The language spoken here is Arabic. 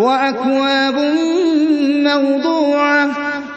وَأَكْوَابٌ مَّوْضُوعَةٌ.